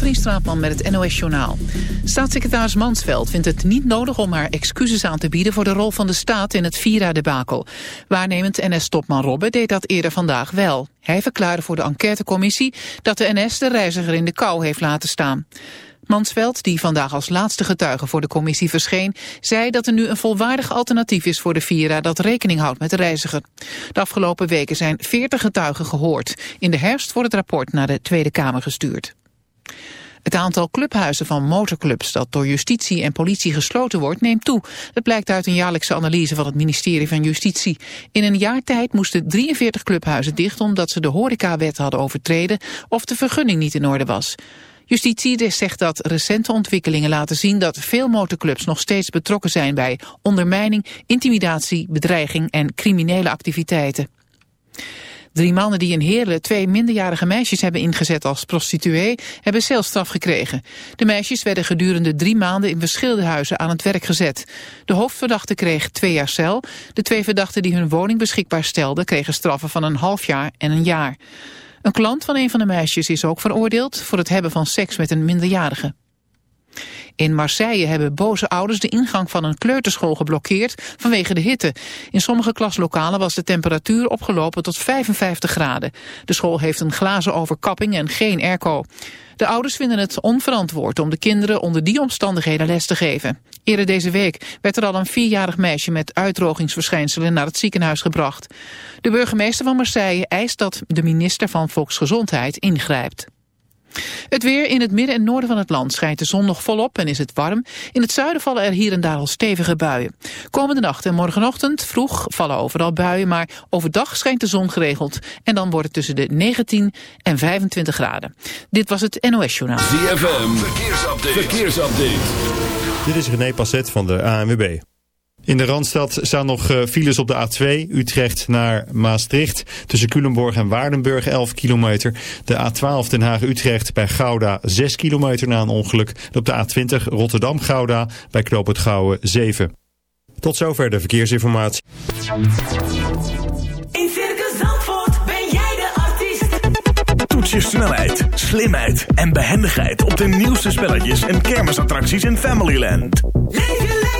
Katrien Straatman met het NOS-journaal. Staatssecretaris Mansveld vindt het niet nodig om haar excuses aan te bieden... voor de rol van de staat in het Vira-debakel. Waarnemend NS-topman Robbe deed dat eerder vandaag wel. Hij verklaarde voor de enquêtecommissie dat de NS de reiziger in de kou heeft laten staan. Mansveld, die vandaag als laatste getuige voor de commissie verscheen, zei dat er nu een volwaardig alternatief is voor de Vira dat rekening houdt met de reiziger. De afgelopen weken zijn 40 getuigen gehoord. In de herfst wordt het rapport naar de Tweede Kamer gestuurd. Het aantal clubhuizen van motorclubs dat door justitie en politie gesloten wordt neemt toe. Dat blijkt uit een jaarlijkse analyse van het ministerie van Justitie. In een jaar tijd moesten 43 clubhuizen dicht omdat ze de horecawet hadden overtreden of de vergunning niet in orde was. Justitie zegt dat recente ontwikkelingen laten zien dat veel motorclubs nog steeds betrokken zijn bij ondermijning, intimidatie, bedreiging en criminele activiteiten. Drie mannen die in Heerlen twee minderjarige meisjes hebben ingezet als prostituee hebben celstraf gekregen. De meisjes werden gedurende drie maanden in verschillende huizen aan het werk gezet. De hoofdverdachte kreeg twee jaar cel. De twee verdachten die hun woning beschikbaar stelden kregen straffen van een half jaar en een jaar. Een klant van een van de meisjes is ook veroordeeld voor het hebben van seks met een minderjarige. In Marseille hebben boze ouders de ingang van een kleuterschool geblokkeerd vanwege de hitte. In sommige klaslokalen was de temperatuur opgelopen tot 55 graden. De school heeft een glazen overkapping en geen airco. De ouders vinden het onverantwoord om de kinderen onder die omstandigheden les te geven. Eerder deze week werd er al een vierjarig meisje met uitdrogingsverschijnselen naar het ziekenhuis gebracht. De burgemeester van Marseille eist dat de minister van Volksgezondheid ingrijpt. Het weer in het midden en noorden van het land schijnt de zon nog volop en is het warm. In het zuiden vallen er hier en daar al stevige buien. Komende nacht en morgenochtend vroeg vallen overal buien, maar overdag schijnt de zon geregeld. En dan wordt het tussen de 19 en 25 graden. Dit was het NOS Journaal. ZFM, verkeersupdate. verkeersupdate. Dit is René Passet van de ANWB. In de Randstad staan nog eh, files op de A2 Utrecht naar Maastricht. Tussen Culemborg en Waardenburg 11 kilometer. De A12 Den Haag-Utrecht bij Gouda 6 kilometer na een ongeluk. En op de A20 Rotterdam-Gouda bij Knoop het Gouwen 7. Tot zover de verkeersinformatie. In Circus Zandvoort ben jij de artiest. Toets je snelheid, slimheid en behendigheid op de nieuwste spelletjes en kermisattracties in Familyland. Leef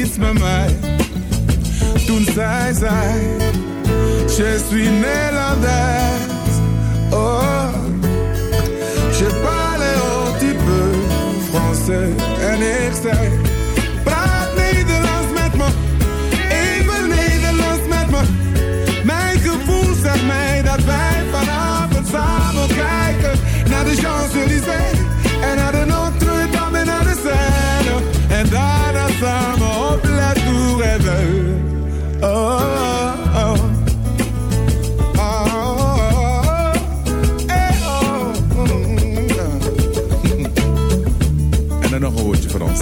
iets met mij. Toen zij zei, je suis Nederlands. Oh, je parle un petit peu français. En ik zei, praat Nederlands met me. Even Nederlands met me. Mijn gevoel zegt mij dat wij vanavond samen kijken. Naar de Champs-Élysées en naar de Notre-Dame en naar de Seine la tour. Oh, oh, oh. oh, oh, en dan nog een woordje voor ons.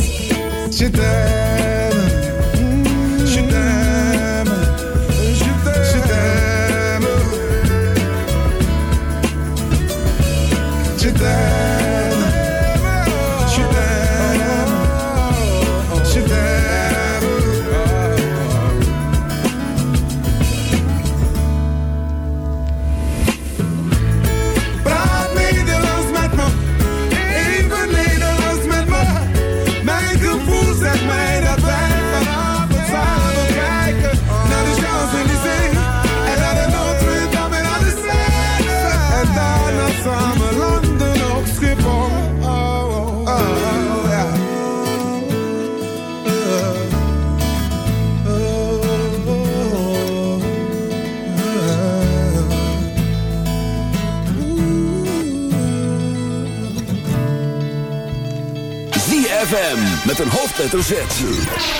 een hoofdletter zet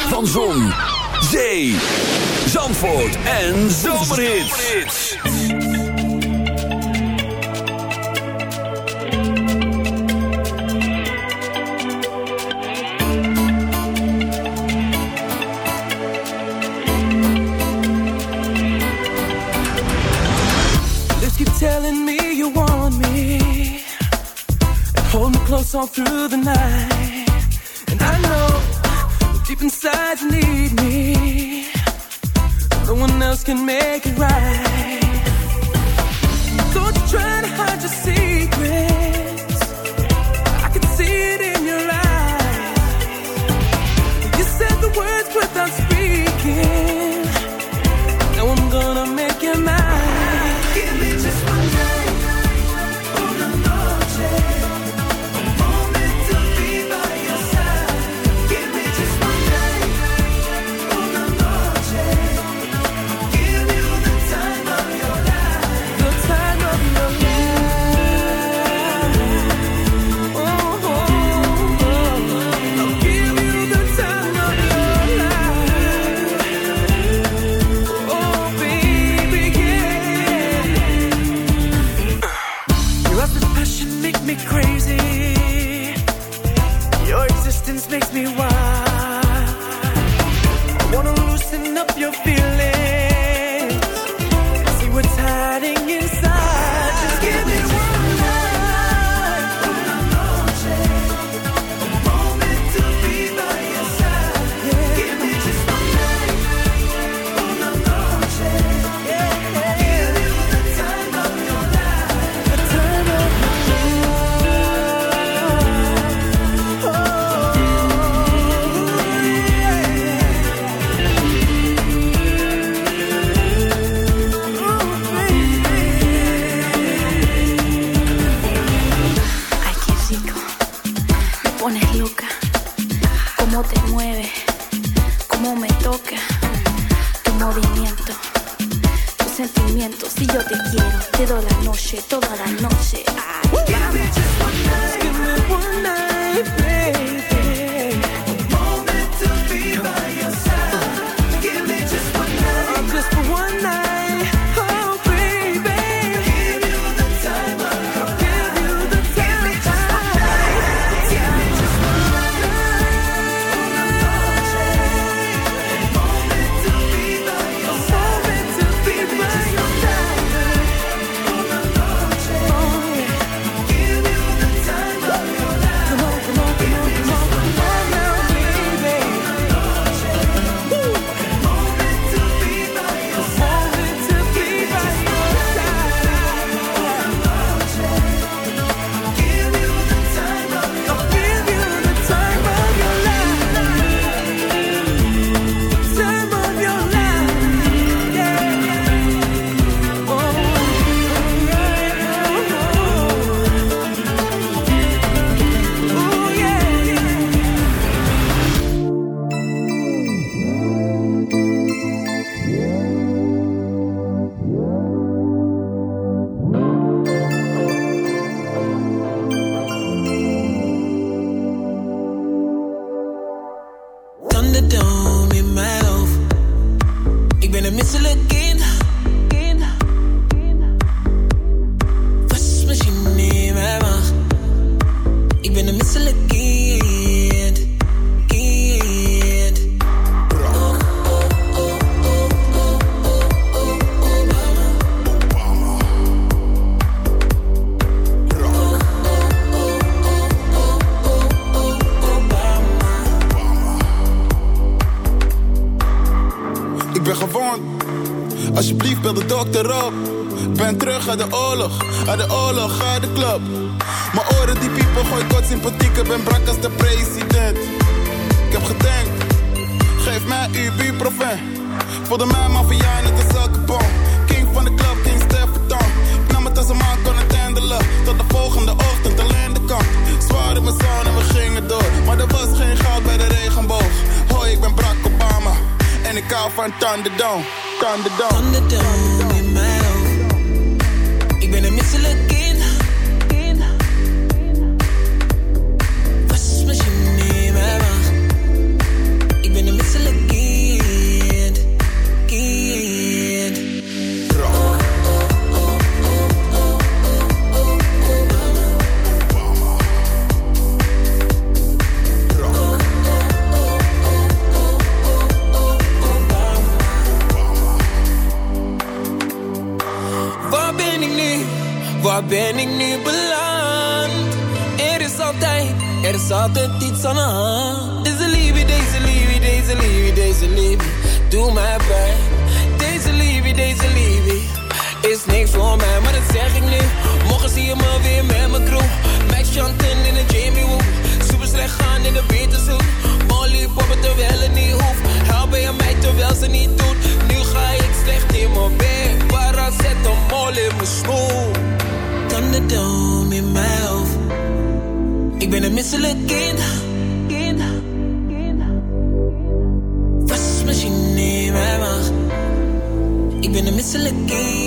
Van Zon, Zee, Zandvoort en Zomerhits. Telling me you want me. And hold me close all through the night. Terug uit de oorlog, uit de oorlog, uit de club. Mijn oren die piepen, gooi kort sympathiek. Ben brak als de president. Ik heb gedenkt, geef mij ibuprofen. Voelde mij maffia net een zakkenbom. King van de club, King Stefan. Ik nam het als een man kon het handelen. Tot de volgende ochtend alleen de kant. Zwaar in mijn zon en we gingen door. Maar er was geen goud bij de regenboog. Hoi, ik ben Barack Obama. En ik hou van Thunderdome. Thunderdome. Thunderdome in hoofd. Ik Ik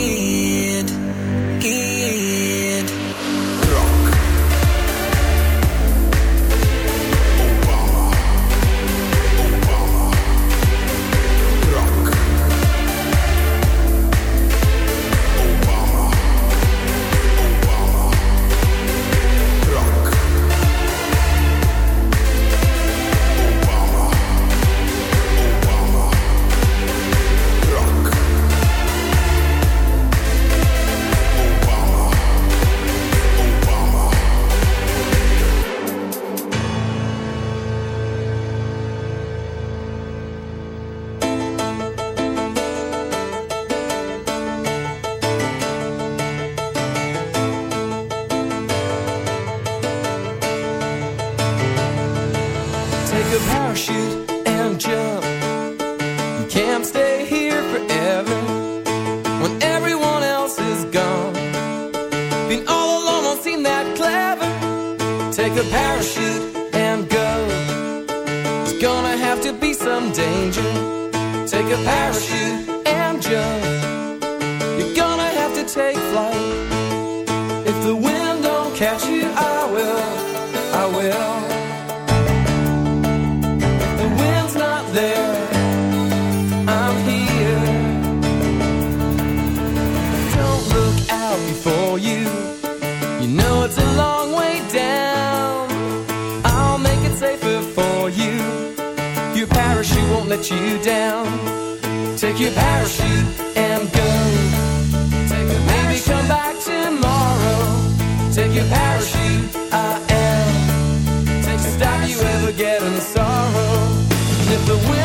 You know it's a long way down. I'll make it safer for you. Your parachute won't let you down. Take your parachute and go. Take a Maybe come back tomorrow. Take your parachute. I am to stop you ever getting sorrow. And if the winds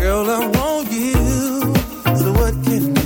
Girl, I want you. So what can